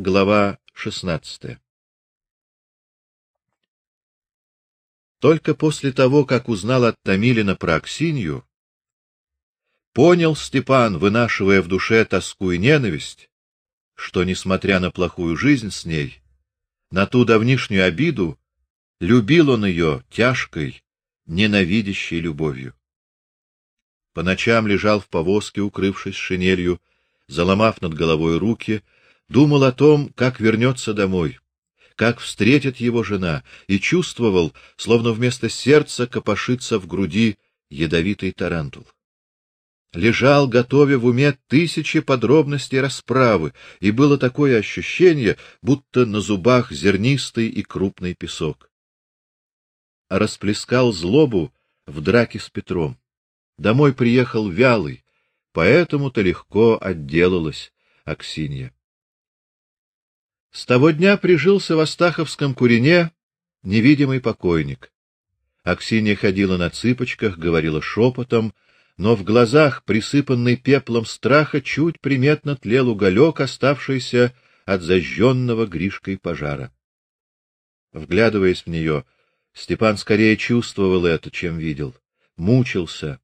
Глава 16. Только после того, как узнал от Томилина про Аксинью, понял Степан, вынашивая в душе тоску и ненависть, что несмотря на плохую жизнь с ней, на ту давнишнюю обиду, любил он ее тяжкой, ненавидящей любовью. По ночам лежал в повозке, укрывшись шинелью, заломав над головой руки, думал о том, как вернется домой, как встретит его жена, и чувствовал, словно вместо сердца копошится в груди ядовитый тарантул. Лежал, готовя в уме тысячи подробностей расправы, и было такое ощущение, будто на зубах зернистый и крупный песок. Расплескал злобу в драке с Петром. Домой приехал вялый, поэтому-то легко отделалась Аксинья. С того дня прижился в Астаховском курине невидимый покойник. Аксинья ходила на цыпочках, говорила шепотом, но в глазах, присыпанный пеплом страха, чуть приметно тлел уголек, оставшийся от зажженного Гришкой пожара. Вглядываясь в нее, Степан скорее чувствовал это, чем видел. Мучился,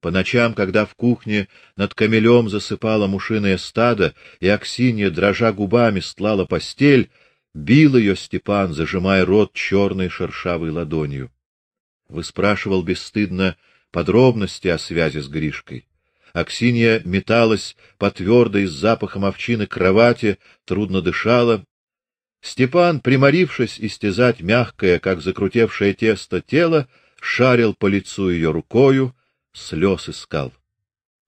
по ночам, когда в кухне над камелем засыпало мушиное стадо, и Аксинья, дрожа губами, стлала постель, бил ее Степан, зажимая рот черной шершавой ладонью. Выспрашивал бесстыдно подробности о связи с Гришкой. Аксинья металась по твердой с запахом овчины кровати, трудно дышала. Степан, приморившись истязать мягкое, как закрутевшее тесто, тело, шарил по лицу ее рукою, слез искал.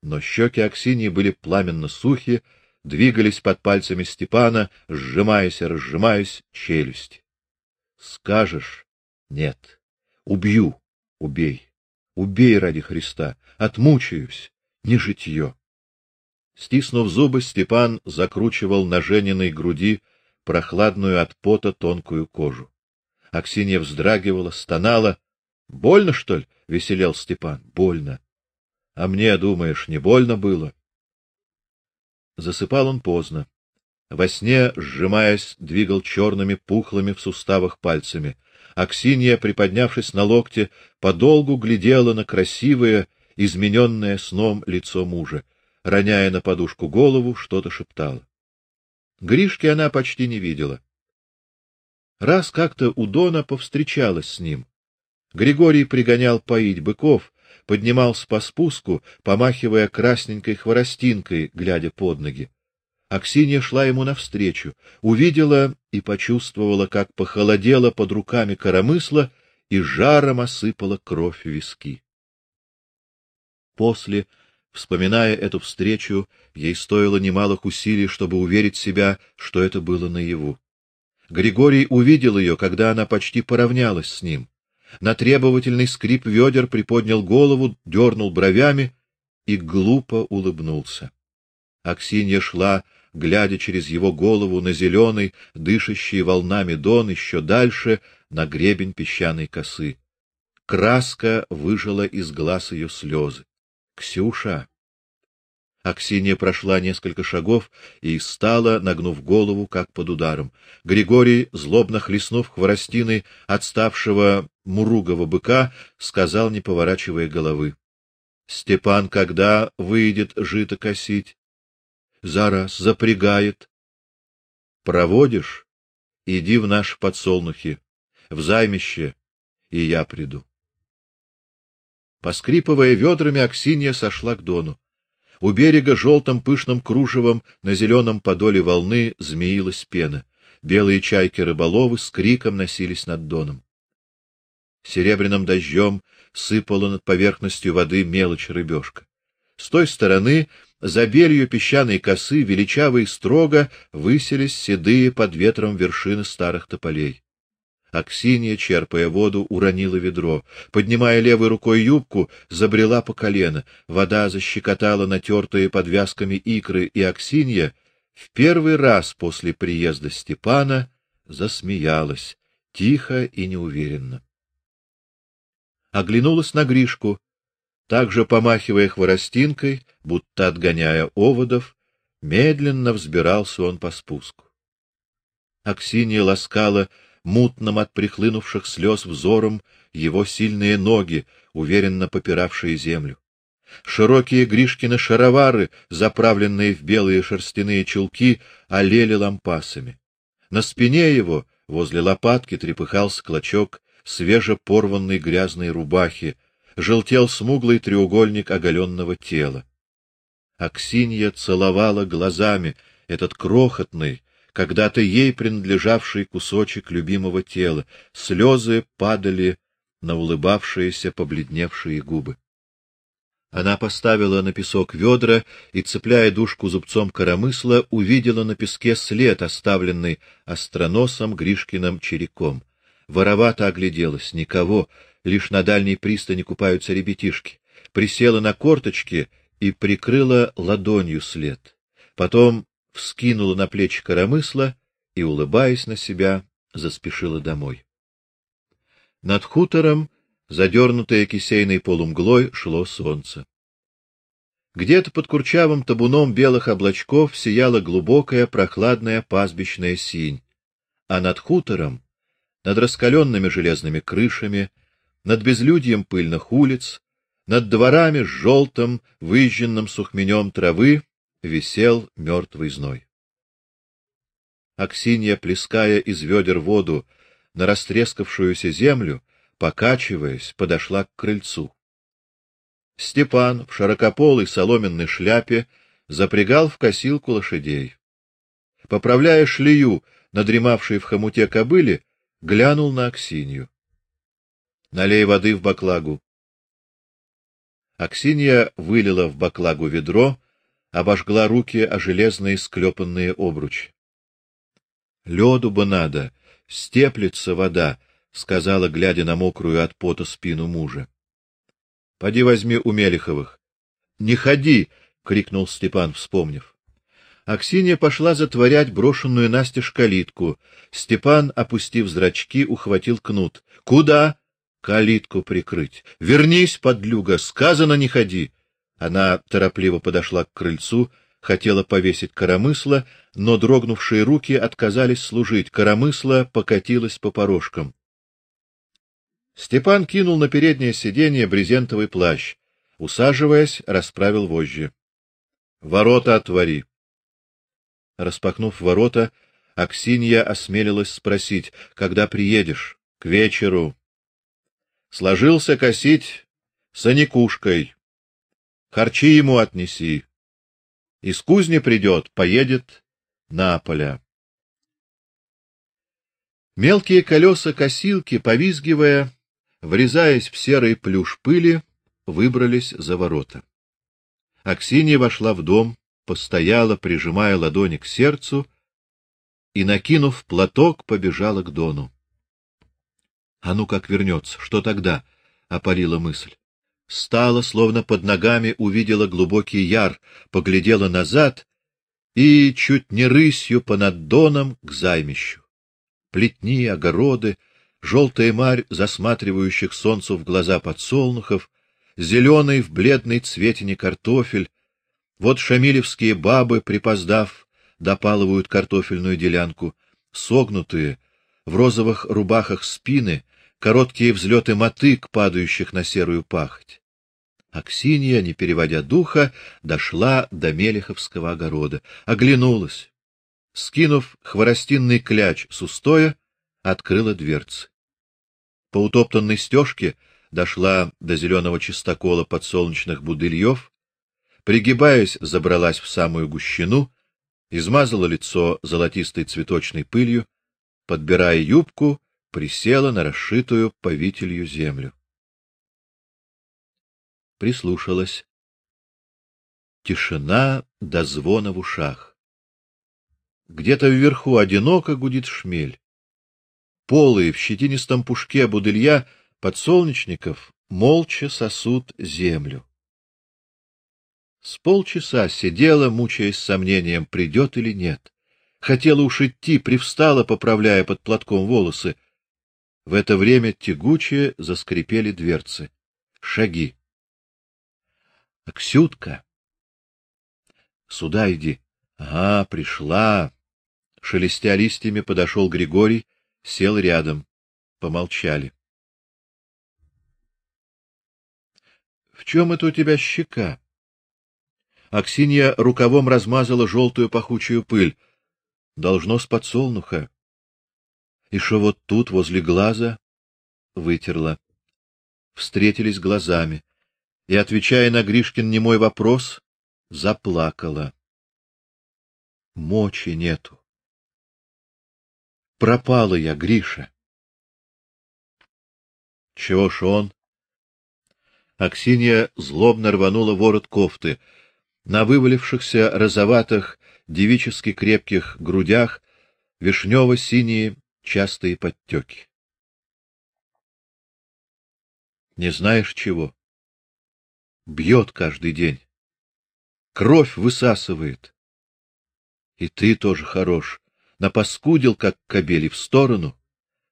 Но щеки Аксиньи были пламенно сухи, двигались под пальцами Степана, сжимаясь и разжимаясь челюсть. Скажешь: "Нет. Убью. Убей. Убей ради Христа. Отмучаюсь. Не житье". Стиснув зубы, Степан закручивал на жениной груди прохладную от пота тонкую кожу. Аксинья вздрагивала, стонала. Больно, что ли? веселел Степан. Больно. А мне, думаешь, не больно было? Засыпал он поздно. Во сне, сжимаясь, двигал черными пухлыми в суставах пальцами. Аксинья, приподнявшись на локте, подолгу глядела на красивое, измененное сном лицо мужа, роняя на подушку голову, что-то шептала. Гришки она почти не видела. Раз как-то у Дона повстречалась с ним. Григорий пригонял поить быков, поднимался по спуску, помахивая красненькой хворостинкой, глядя под ноги. Аксинья шла ему навстречу, увидела и почувствовала, как похолодело под руками коромысла и жаром осыпала кровь виски. После, вспоминая эту встречу, ей стоило немалых усилий, чтобы уверить себя, что это было наяву. Григорий увидел ее, когда она почти поравнялась с ним на требовательный скрип ведер приподнял голову, дернул бровями и глупо улыбнулся. Аксинья шла, глядя через его голову на зеленый, дышащий волнами дон еще дальше на гребень песчаной косы. Краска выжила из глаз ее слезы. Ксюша Аксинья прошла несколько шагов и стала, нагнув голову, как под ударом. Григорий, злобно хлестнув хворостиной отставшего муругого быка, сказал, не поворачивая головы: "Степан когда выйдет жито косить? Зараз запрягает. Проводишь? Иди в наш подсолнухи, в займище, и я приду". Поскрипывая ведрами, Аксинья сошла к дону. У берега желтым пышным кружевом на зеленом подоле волны змеилась пена. Белые чайки-рыболовы с криком носились над доном. Серебряным дождем сыпала над поверхностью воды мелочь рыбешка. С той стороны, за белью песчаной косы, величаво и строго высились седые под ветром вершины старых тополей. Аксинья, черпая воду, уронила ведро. Поднимая левой рукой юбку, забрела по колено. Вода защекотала натертые подвязками икры, и Аксинья в первый раз после приезда Степана засмеялась, тихо и неуверенно. Оглянулась на Гришку, также помахивая хворостинкой, будто отгоняя оводов, медленно взбирался он по спуску. Аксинья ласкала мутным от прихлынувших слез взором его сильные ноги, уверенно попиравшие землю. Широкие Гришкины шаровары, заправленные в белые шерстяные чулки, олели лампасами. На спине его, возле лопатки, трепыхался клочок свежепорванной грязной рубахи, желтел смуглый треугольник оголенного тела. Аксинья целовала глазами этот крохотный, когда-то ей принадлежавший кусочек любимого тела. Слезы падали на улыбавшиеся побледневшие губы. Она поставила на песок ведра и, цепляя дужку зубцом коромысла, увидела на песке след, оставленный остроносом Гришкиным череком. Воровато огляделась, никого, лишь на дальней пристани купаются ребятишки. Присела на корточки и прикрыла ладонью след. Потом вскинула на плечи коромысла и, улыбаясь на себя, заспешила домой. Над хутором задернутое кисейной полумглой, шло солнце. Где-то под курчавым табуном белых облачков сияла глубокая прохладная пастбищная синь, а над хутором, над раскаленными железными крышами, над безлюдьем пыльных улиц, над дворами с желтым выжженным сухменем травы висел мертвый зной. Аксинья, плеская из ведер воду на растрескавшуюся землю, покачиваясь, подошла к крыльцу. Степан в широкополой соломенной шляпе запрягал в косилку лошадей. Поправляя шлею на дремавшей в хомуте кобыле, глянул на Аксинью. Налей воды в баклагу. Аксинья вылила в баклагу ведро, обожгла руки о железные склепанные обручи. Лёду бы надо, степлется вода, — сказала, глядя на мокрую от пота спину мужа. — Поди возьми у Мелиховых. — Не ходи! — крикнул Степан, вспомнив. Аксинья пошла затворять брошенную настежь калитку. Степан, опустив зрачки, ухватил кнут. — Куда? — Калитку прикрыть. — Вернись, подлюга, сказано не ходи. Она торопливо подошла к крыльцу, хотела повесить коромысло, но дрогнувшие руки отказались служить. Коромысло покатилось по порожкам. Степан кинул на переднее сиденье брезентовый плащ, усаживаясь, расправил вожжи. Ворота отвори. Распахнув ворота, Аксинья осмелилась спросить: "Когда приедешь?" "К вечеру". Сложился косить с Аникушкой. Харчи ему отнеси. Из кузни придет, поедет на поля. Мелкие колеса косилки, повизгивая, врезаясь в серый плюш пыли, выбрались за ворота. Аксинья вошла в дом, постояла, прижимая ладони к сердцу, и, накинув платок, побежала к Дону. А ну как вернется, что тогда? опалила мысль. Стала, словно под ногами увидела глубокий яр, поглядела назад и чуть не рысью по над Доном к займищу. Плетни, огороды, желтая марь засматривающих солнцу в глаза подсолнухов, зеленый в бледной цветине картофель. Вот шамилевские бабы, припоздав, допалывают картофельную делянку, согнутые, в розовых рубахах спины, короткие взлеты мотык, падающих на серую пахоть. Аксинья, не переводя духа, дошла до Мелеховского огорода, оглянулась. Скинув хворостинный кляч с устоя, открыла дверцы. По утоптанной стежке дошла до зеленого чистокола подсолнечных будыльев, пригибаясь, забралась в самую гущину, измазала лицо золотистой цветочной пылью, подбирая юбку, присела на расшитую повителью землю. Прислушалась. Тишина до звона в ушах. Где-то вверху одиноко гудит шмель полые в щетинистом пушке будылья подсолнечников молча сосут землю. С полчаса сидела, мучаясь сомнением, придет или нет. Хотела уж идти, привстала, поправляя под платком волосы. В это время тягуче заскрипели дверцы. Шаги. Аксютка. Сюда иди. Ага, пришла. Шелестя листьями, подошел Григорий, сел рядом. Помолчали. — В чем это у тебя щека? Аксинья рукавом размазала желтую пахучую пыль. Должно с подсолнуха. И что вот тут, возле глаза, вытерла. Встретились глазами. И, отвечая на Гришкин немой вопрос, заплакала. Мочи нету. Пропала я, Гриша. Чего ж он? Аксинья злобно рванула ворот кофты. На вывалившихся розоватых, девически крепких грудях вишнево-синие частые подтеки. Не знаешь чего? Бьет каждый день. Кровь высасывает. И ты тоже хорош. Напаскудил, как кобели, в сторону.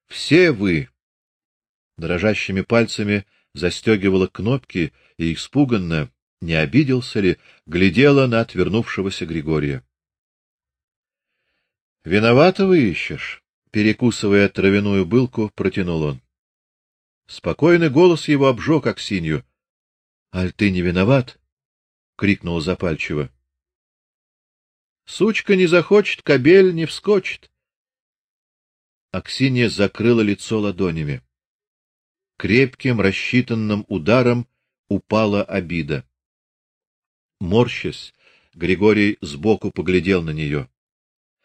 Все вы. Дрожащими пальцами застегивала кнопки и испуганно, не обиделся ли, глядела на отвернувшегося Григория. Виноватого ищешь, перекусывая травяную былку, протянул он. Спокойный голос его обжег Аксинью. — Аль ты не виноват? — крикнул запальчиво. Сучка не захочет, кобель не вскочит. Аксинья закрыла лицо ладонями. Крепким, рассчитанным ударом упала обида. Морщась, Григорий сбоку поглядел на нее.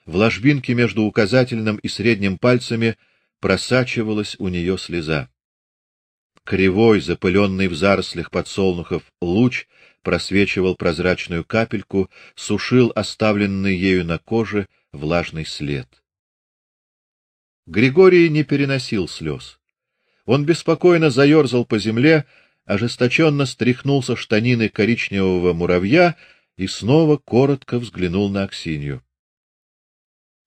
В ложбинке между указательным и средним пальцами просачивалась у нее слеза. Кривой, запыленный в зарослях подсолнухов луч просвечивал прозрачную капельку, сушил оставленный ею на коже влажный след. Григорий не переносил слез. Он беспокойно заерзал по земле, ожесточенно стряхнул со штанины коричневого муравья и снова коротко взглянул на Аксинью.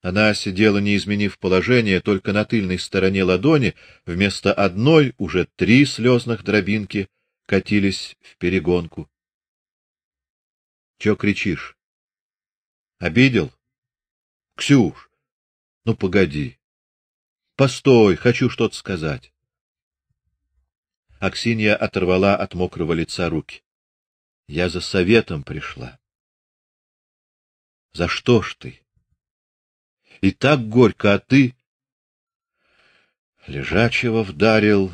Она сидела, не изменив положение, только на тыльной стороне ладони, вместо одной уже три слезных дробинки катились в перегонку. Че кричишь? Обидел? Ксюш, ну погоди. Постой, хочу что-то сказать. Аксинья оторвала от мокрого лица руки. Я за советом пришла. За что ж ты? И так горько, а ты лежачего вдарил.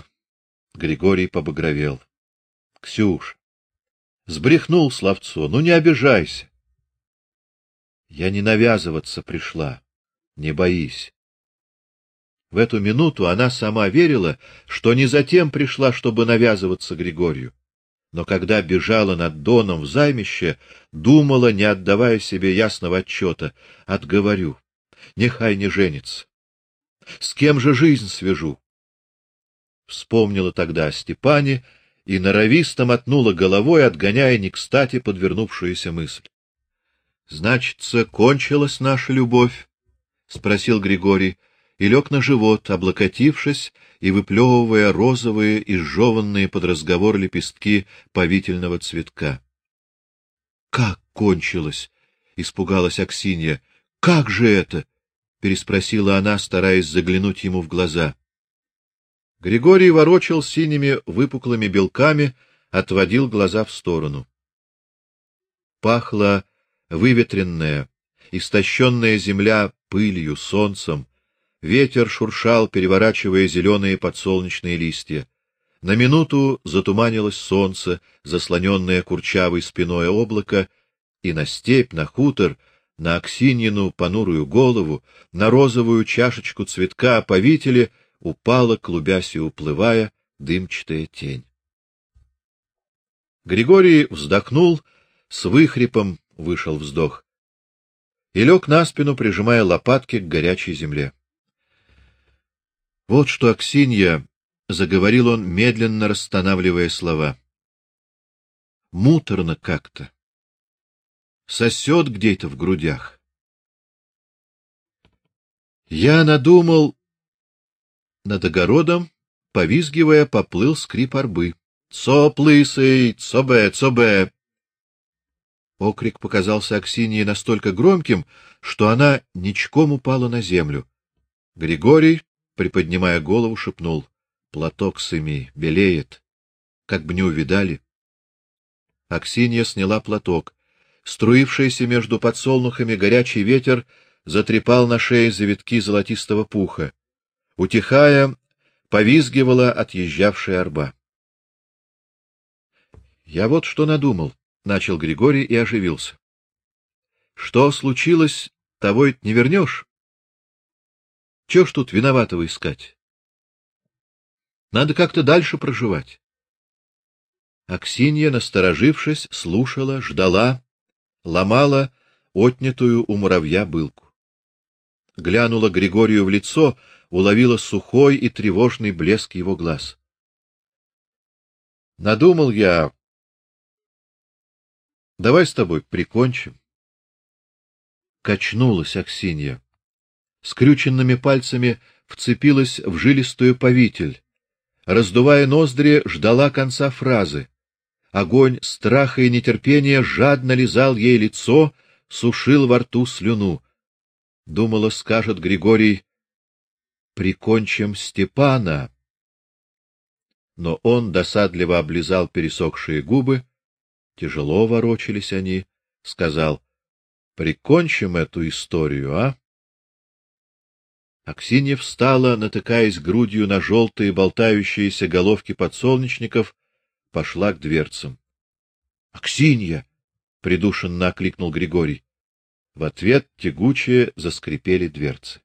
Григорий побагровел. Ксюш, Сбрехнул словцо. Ну не обижайся. Я не навязываться пришла. Не боись. В эту минуту она сама верила, что не затем пришла, чтобы навязываться Григорию. Но когда бежала над Доном в займище, думала, не отдавая себе ясного отчета, отговорю. Нехай не женится. С кем же жизнь свяжу? Вспомнила тогда о Степане и норовисто мотнула головой, отгоняя не кстати подвернувшуюся мысль. Значится, кончилась наша любовь, спросил Григорий и лег на живот, облокотившись и выплевывая розовые и сжеванные под разговор лепестки повительного цветка. Как кончилось? испугалась Аксинья. Как же это? Переспросила она, стараясь заглянуть ему в глаза. Григорий ворочал синими выпуклыми белками, отводил глаза в сторону. Пахла выветренная, истощенная земля пылью, солнцем. Ветер шуршал, переворачивая зеленые подсолнечные листья. На минуту затуманилось солнце, заслоненное курчавой спиной облака, и на степь, на хутор, на Аксиньину понурую голову, на розовую чашечку цветка повители — упала, клубясь и уплывая, дымчатая тень. Григорий вздохнул, с выхрипом вышел вздох и лег на спину, прижимая лопатки к горячей земле. Вот что Аксинья, заговорил он, медленно расстанавливая слова. Муторно как-то. Сосет где-то в грудях. Я надумал, над огородом, повизгивая, поплыл скрип арбы. Цоп лысый, цобе, цобе. Окрик показался Аксинии настолько громким, что она ничком упала на землю. Григорий, приподнимая голову, шепнул: "Платок сыми, белеет, как бы не увидали". Аксинья сняла платок. Струившийся между подсолнухами горячий ветер затрепал на шее завитки золотистого пуха. Утихая, повизгивала отъезжавшая арба. Я вот что надумал, начал Григорий и оживился. Что случилось, того ведь не вернешь. Чего ж тут виноватого искать? Надо как-то дальше проживать. Аксинья, насторожившись, слушала, ждала, ломала отнятую у муравья былку. Глянула Григорию в лицо, уловила сухой и тревожный блеск его глаз. Надумал я. Давай с тобой прикончим. Качнулась Аксинья. Скрюченными пальцами вцепилась в жилистую повитель. Раздувая ноздри, ждала конца фразы. Огонь страха и нетерпения жадно лизал ей лицо, сушил во рту слюну. Думала, скажет Григорий: "Прикончим Степана". Но он досадливо облизал пересохшие губы, тяжело ворочались они, сказал: "Прикончим эту историю, а?" Аксинья встала, натыкаясь грудью на желтые болтающиеся головки подсолнечников, пошла к дверцам. Аксинья придушенно окликнул Григорий. В ответ тягуче заскрипели дверцы.